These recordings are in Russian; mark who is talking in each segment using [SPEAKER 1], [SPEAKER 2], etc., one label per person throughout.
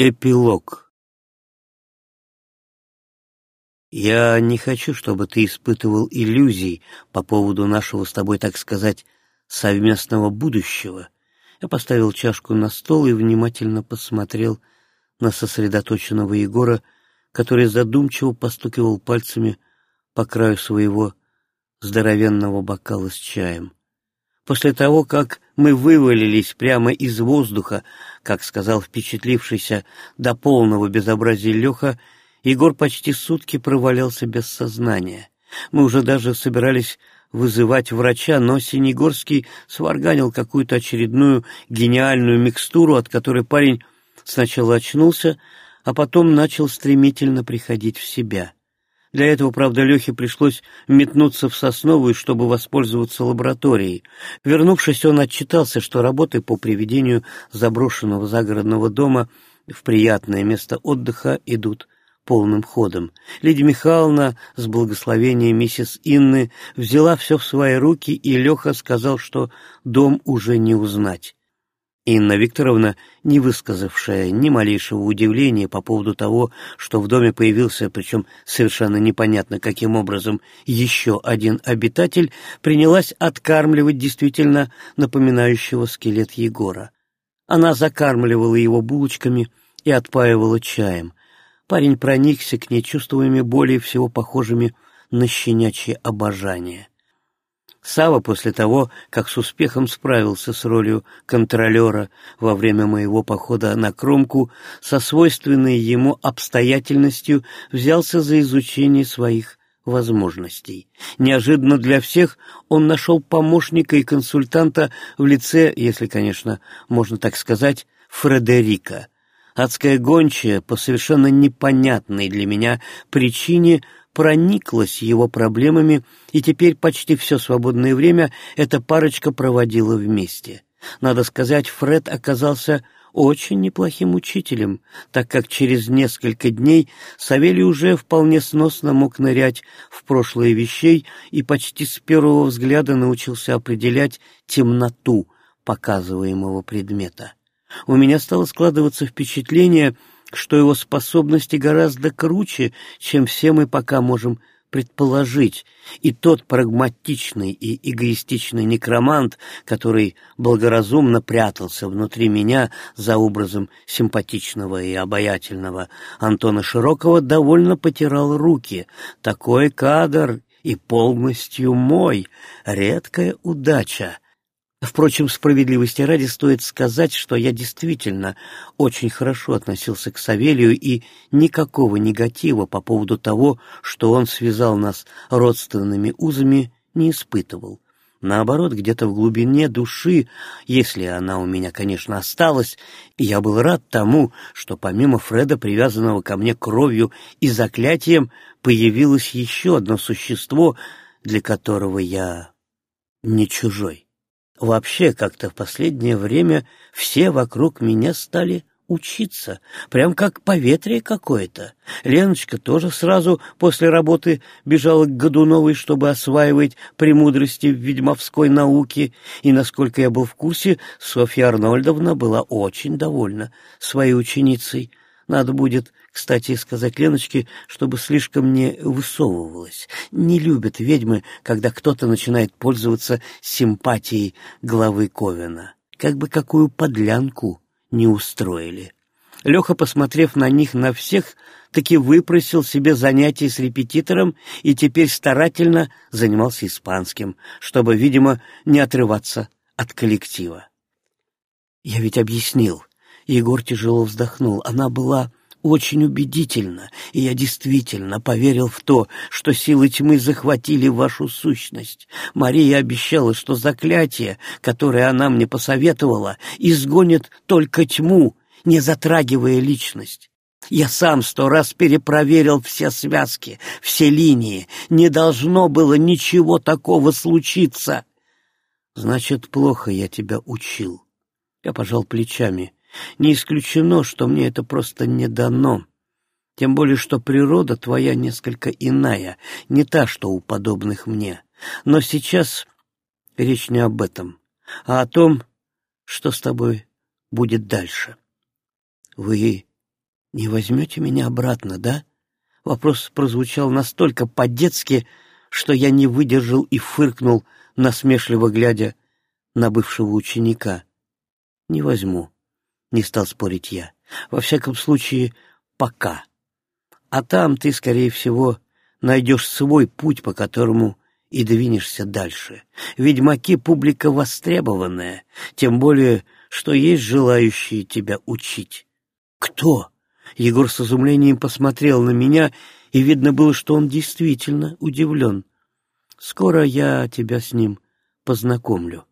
[SPEAKER 1] Эпилог Я не хочу, чтобы ты испытывал иллюзий по поводу нашего с тобой, так сказать, совместного будущего. Я поставил чашку на стол и внимательно посмотрел на сосредоточенного Егора, который задумчиво постукивал пальцами по краю своего здоровенного бокала с чаем. После того, как мы вывалились прямо из воздуха, как сказал впечатлившийся до полного безобразия Леха, Егор почти сутки провалялся без сознания. Мы уже даже собирались вызывать врача, но Синегорский сварганил какую-то очередную гениальную микстуру, от которой парень сначала очнулся, а потом начал стремительно приходить в себя. Для этого, правда, Лехе пришлось метнуться в Сосновую, чтобы воспользоваться лабораторией. Вернувшись, он отчитался, что работы по приведению заброшенного загородного дома в приятное место отдыха идут полным ходом. Лидия Михайловна с благословения миссис Инны взяла все в свои руки, и Леха сказал, что дом уже не узнать. Инна Викторовна, не высказавшая ни малейшего удивления по поводу того, что в доме появился, причем совершенно непонятно каким образом, еще один обитатель, принялась откармливать действительно напоминающего скелет Егора. Она закармливала его булочками и отпаивала чаем. Парень проникся к ней чувствами более всего похожими на щенячье обожание. Сава после того, как с успехом справился с ролью контролера во время моего похода на кромку, со свойственной ему обстоятельностью взялся за изучение своих возможностей. Неожиданно для всех он нашел помощника и консультанта в лице, если, конечно, можно так сказать, Фредерика. Адская гончая по совершенно непонятной для меня причине – прониклась его проблемами, и теперь почти все свободное время эта парочка проводила вместе. Надо сказать, Фред оказался очень неплохим учителем, так как через несколько дней Савелий уже вполне сносно мог нырять в прошлое вещей и почти с первого взгляда научился определять темноту показываемого предмета. У меня стало складываться впечатление, что его способности гораздо круче, чем все мы пока можем предположить, и тот прагматичный и эгоистичный некромант, который благоразумно прятался внутри меня за образом симпатичного и обаятельного Антона Широкого, довольно потирал руки. Такой кадр и полностью мой, редкая удача. Впрочем, справедливости ради стоит сказать, что я действительно очень хорошо относился к Савелию и никакого негатива по поводу того, что он связал нас родственными узами, не испытывал. Наоборот, где-то в глубине души, если она у меня, конечно, осталась, я был рад тому, что помимо Фреда, привязанного ко мне кровью и заклятием, появилось еще одно существо, для которого я не чужой. Вообще, как-то в последнее время все вокруг меня стали учиться, прям как поветрие какое-то. Леночка тоже сразу после работы бежала к Годуновой, чтобы осваивать премудрости ведьмовской науке, и, насколько я был в курсе, Софья Арнольдовна была очень довольна своей ученицей. Надо будет, кстати, сказать Леночке, чтобы слишком не высовывалась. Не любят ведьмы, когда кто-то начинает пользоваться симпатией главы Ковена. Как бы какую подлянку не устроили. Леха, посмотрев на них на всех, таки выпросил себе занятие с репетитором и теперь старательно занимался испанским, чтобы, видимо, не отрываться от коллектива. Я ведь объяснил, Егор тяжело вздохнул. Она была очень убедительна, и я действительно поверил в то, что силы тьмы захватили вашу сущность. Мария обещала, что заклятие, которое она мне посоветовала, изгонит только тьму, не затрагивая личность. Я сам сто раз перепроверил все связки, все линии. Не должно было ничего такого случиться. Значит, плохо я тебя учил. Я пожал плечами. Не исключено, что мне это просто не дано. Тем более, что природа твоя несколько иная, не та, что у подобных мне. Но сейчас речь не об этом, а о том, что с тобой будет дальше. Вы «Не возьмете меня обратно, да?» Вопрос прозвучал настолько по-детски, что я не выдержал и фыркнул, насмешливо глядя на бывшего ученика. «Не возьму», — не стал спорить я. «Во всяком случае, пока. А там ты, скорее всего, найдешь свой путь, по которому и двинешься дальше. Ведьмаки — публика востребованная, тем более, что есть желающие тебя учить». «Кто?» Егор с изумлением посмотрел на меня, и видно было, что он действительно удивлен. «Скоро я тебя с ним познакомлю».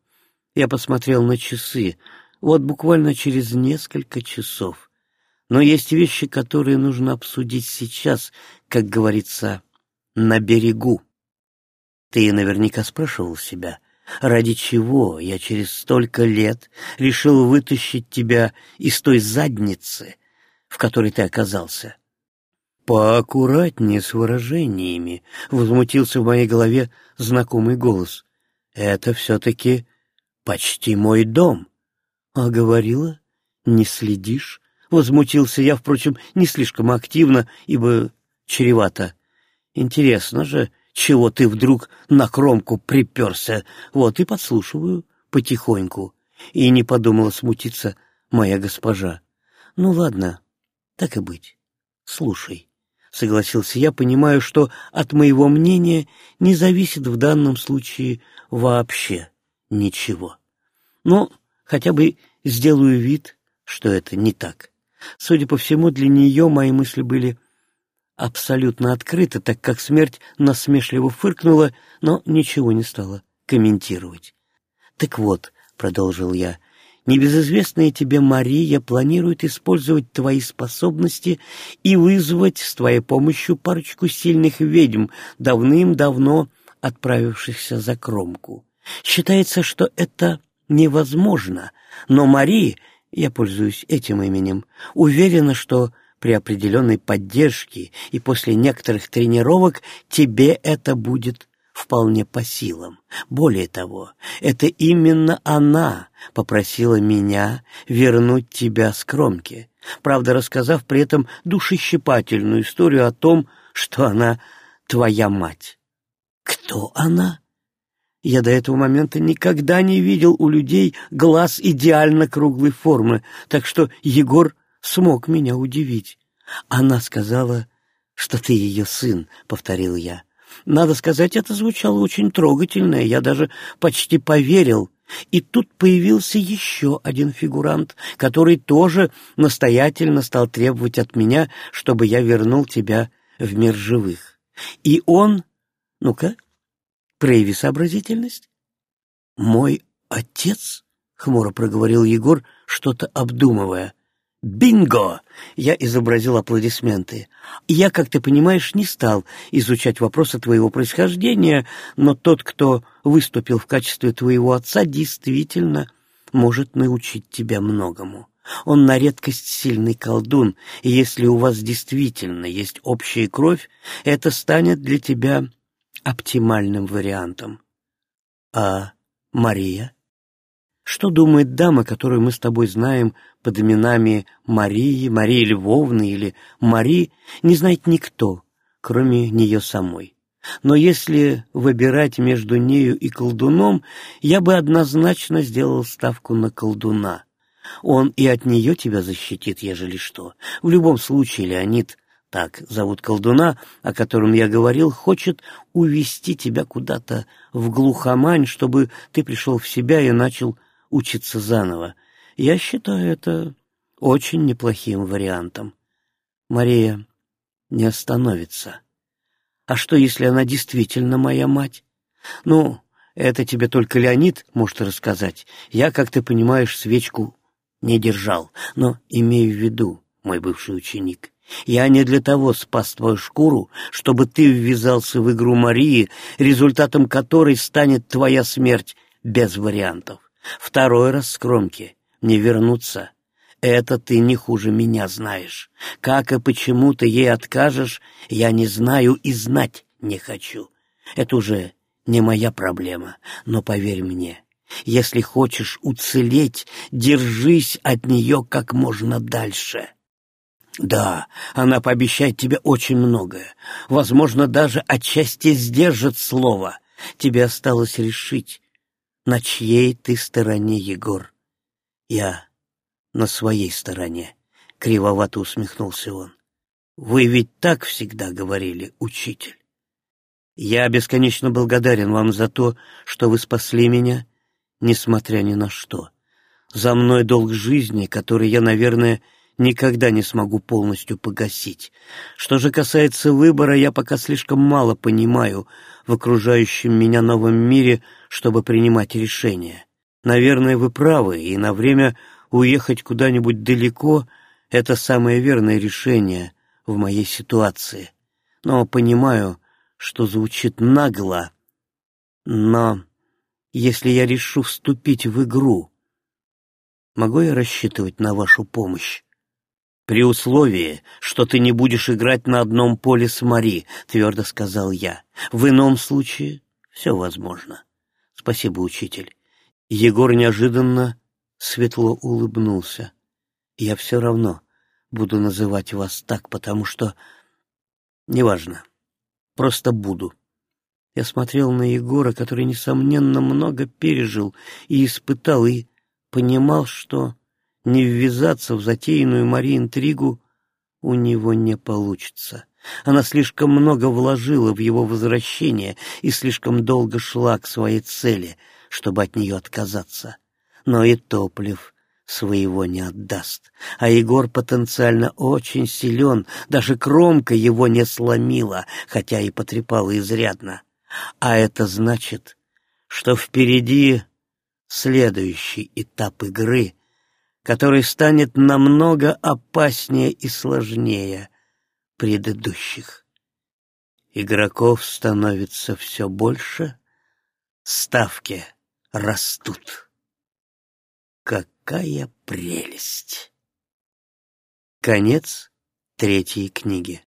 [SPEAKER 1] Я посмотрел на часы. Вот буквально через несколько часов. Но есть вещи, которые нужно обсудить сейчас, как говорится, на берегу. Ты наверняка спрашивал себя, ради чего я через столько лет решил вытащить тебя из той задницы, в которой ты оказался. «Поаккуратнее с выражениями», — возмутился в моей голове знакомый голос. «Это все-таки почти мой дом». «А говорила, не следишь?» — возмутился я, впрочем, не слишком активно, ибо чревато. «Интересно же, чего ты вдруг на кромку приперся? Вот и подслушиваю потихоньку». И не подумала смутиться моя госпожа. «Ну ладно, так и быть. Слушай, — согласился я, понимаю, что от моего мнения не зависит в данном случае вообще ничего. Но хотя бы сделаю вид, что это не так. Судя по всему, для нее мои мысли были абсолютно открыты, так как смерть насмешливо фыркнула, но ничего не стала комментировать. «Так вот», — продолжил я, Небезызвестная тебе Мария планирует использовать твои способности и вызвать с твоей помощью парочку сильных ведьм, давным-давно отправившихся за кромку. Считается, что это невозможно, но Мария, я пользуюсь этим именем, уверена, что при определенной поддержке и после некоторых тренировок тебе это будет вполне по силам. Более того, это именно она попросила меня вернуть тебя с кромки, правда, рассказав при этом душещипательную историю о том, что она твоя мать. Кто она? Я до этого момента никогда не видел у людей глаз идеально круглой формы, так что Егор смог меня удивить. Она сказала, что ты ее сын, — повторил я. Надо сказать, это звучало очень трогательно, я даже почти поверил. И тут появился еще один фигурант, который тоже настоятельно стал требовать от меня, чтобы я вернул тебя в мир живых. И он... Ну-ка, прояви сообразительность. «Мой отец?» — хмуро проговорил Егор, что-то обдумывая. «Бинго!» — я изобразил аплодисменты. Я, как ты понимаешь, не стал изучать вопросы твоего происхождения, но тот, кто выступил в качестве твоего отца, действительно может научить тебя многому. Он на редкость сильный колдун, и если у вас действительно есть общая кровь, это станет для тебя оптимальным вариантом. А Мария? Что думает дама, которую мы с тобой знаем под именами Марии, Марии Львовны или Мари, не знает никто, кроме нее самой. Но если выбирать между нею и колдуном, я бы однозначно сделал ставку на колдуна. Он и от нее тебя защитит, ежели что. В любом случае, Леонид, так зовут колдуна, о котором я говорил, хочет увести тебя куда-то в глухомань, чтобы ты пришел в себя и начал учиться заново. Я считаю это очень неплохим вариантом. Мария не остановится. А что, если она действительно моя мать? Ну, это тебе только Леонид может рассказать. Я, как ты понимаешь, свечку не держал. Но имею в виду, мой бывший ученик, я не для того спас твою шкуру, чтобы ты ввязался в игру Марии, результатом которой станет твоя смерть без вариантов. Второй раз с кромки не вернуться. Это ты не хуже меня знаешь. Как и почему ты ей откажешь, я не знаю и знать не хочу. Это уже не моя проблема, но поверь мне, если хочешь уцелеть, держись от нее как можно дальше. Да, она пообещает тебе очень многое. Возможно, даже отчасти сдержит слово. Тебе осталось решить, на чьей ты стороне, Егор. Я на своей стороне, — кривовато усмехнулся он. Вы ведь так всегда говорили, учитель. Я бесконечно благодарен вам за то, что вы спасли меня, несмотря ни на что. За мной долг жизни, который я, наверное, никогда не смогу полностью погасить. Что же касается выбора, я пока слишком мало понимаю в окружающем меня новом мире, чтобы принимать решения. Наверное, вы правы, и на время уехать куда-нибудь далеко — это самое верное решение в моей ситуации. Но понимаю, что звучит нагло, но если я решу вступить в игру, могу я рассчитывать на вашу помощь? «При условии, что ты не будешь играть на одном поле с Мари», — твердо сказал я. «В ином случае все возможно». «Спасибо, учитель». Егор неожиданно светло улыбнулся. «Я все равно буду называть вас так, потому что... Неважно. Просто буду». Я смотрел на Егора, который, несомненно, много пережил и испытал, и понимал, что не ввязаться в затеянную Мари интригу у него не получится. Она слишком много вложила в его возвращение и слишком долго шла к своей цели, чтобы от нее отказаться. Но и топлив своего не отдаст. А Егор потенциально очень силен, даже кромка его не сломила, хотя и потрепала изрядно. А это значит, что впереди следующий этап игры — который станет намного опаснее и сложнее предыдущих. Игроков становится все больше, ставки растут. Какая прелесть! Конец третьей книги.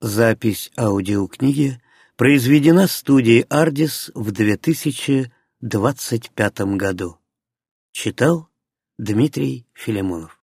[SPEAKER 1] Запись аудиокниги произведена студией «Ардис» в 2000 25 году. Читал Дмитрий Филимонов.